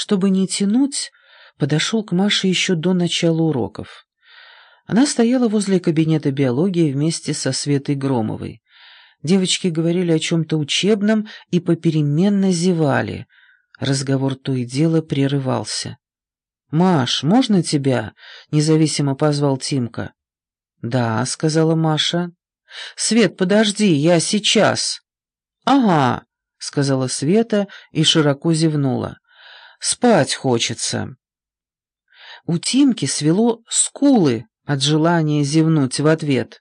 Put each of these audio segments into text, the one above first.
Чтобы не тянуть, подошел к Маше еще до начала уроков. Она стояла возле кабинета биологии вместе со Светой Громовой. Девочки говорили о чем-то учебном и попеременно зевали. Разговор то и дело прерывался. «Маш, можно тебя?» — независимо позвал Тимка. «Да», — сказала Маша. «Свет, подожди, я сейчас». «Ага», — сказала Света и широко зевнула. «Спать хочется». У Тимки свело скулы от желания зевнуть в ответ.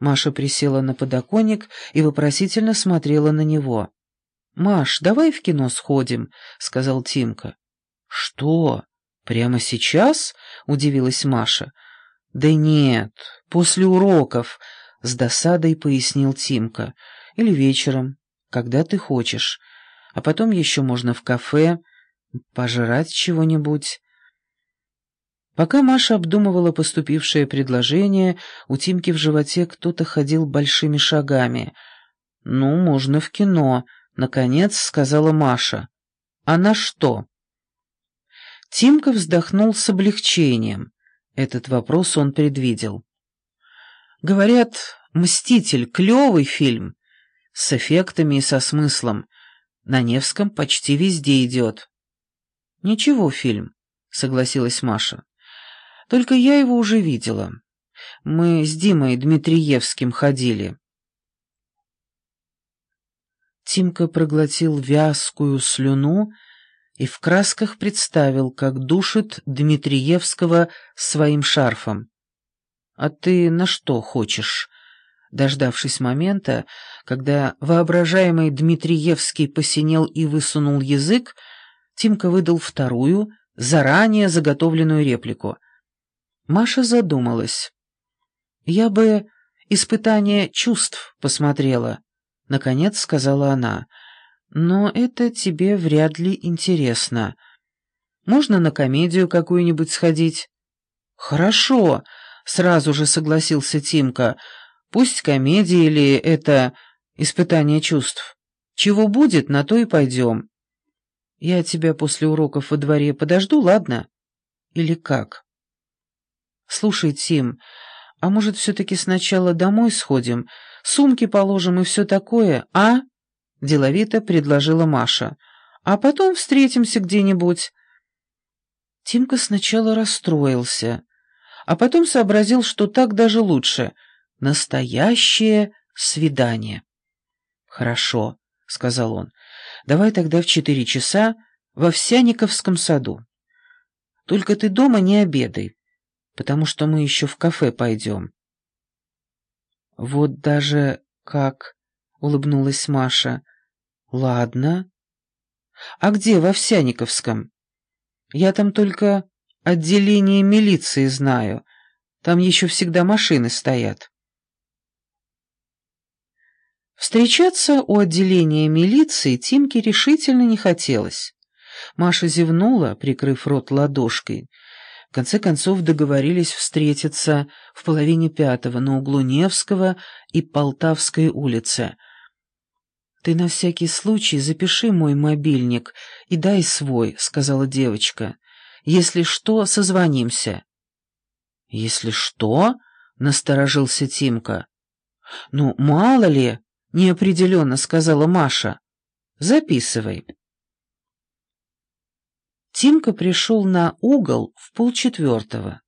Маша присела на подоконник и вопросительно смотрела на него. «Маш, давай в кино сходим», — сказал Тимка. «Что, прямо сейчас?» — удивилась Маша. «Да нет, после уроков», — с досадой пояснил Тимка. «Или вечером, когда ты хочешь. А потом еще можно в кафе, пожрать чего-нибудь». Пока Маша обдумывала поступившее предложение, у Тимки в животе кто-то ходил большими шагами. «Ну, можно в кино», — наконец сказала Маша. «А на что?» Тимка вздохнул с облегчением. Этот вопрос он предвидел. «Говорят, «Мститель» — клевый фильм, с эффектами и со смыслом. На Невском почти везде идет». «Ничего фильм», — согласилась Маша. Только я его уже видела. Мы с Димой Дмитриевским ходили. Тимка проглотил вязкую слюну и в красках представил, как душит Дмитриевского своим шарфом. «А ты на что хочешь?» Дождавшись момента, когда воображаемый Дмитриевский посинел и высунул язык, Тимка выдал вторую, заранее заготовленную реплику. Маша задумалась. «Я бы испытание чувств посмотрела», — наконец сказала она. «Но это тебе вряд ли интересно. Можно на комедию какую-нибудь сходить?» «Хорошо», — сразу же согласился Тимка. «Пусть комедия или это испытание чувств. Чего будет, на то и пойдем. Я тебя после уроков во дворе подожду, ладно? Или как?» «Слушай, Тим, а может, все-таки сначала домой сходим, сумки положим и все такое, а?» — деловито предложила Маша. «А потом встретимся где-нибудь». Тимка сначала расстроился, а потом сообразил, что так даже лучше. Настоящее свидание. «Хорошо», — сказал он, — «давай тогда в четыре часа во Всяниковском саду. Только ты дома не обедай, потому что мы еще в кафе пойдем». «Вот даже как...» — улыбнулась Маша. «Ладно. А где в Овсяниковском? Я там только отделение милиции знаю. Там еще всегда машины стоят». Встречаться у отделения милиции Тимке решительно не хотелось. Маша зевнула, прикрыв рот ладошкой, в конце концов договорились встретиться в половине пятого на углу Невского и Полтавской улицы. «Ты на всякий случай запиши мой мобильник и дай свой», — сказала девочка. «Если что, созвонимся». «Если что?» — насторожился Тимка. «Ну, мало ли», — неопределенно сказала Маша. «Записывай». Тимка пришел на угол в полчетвертого.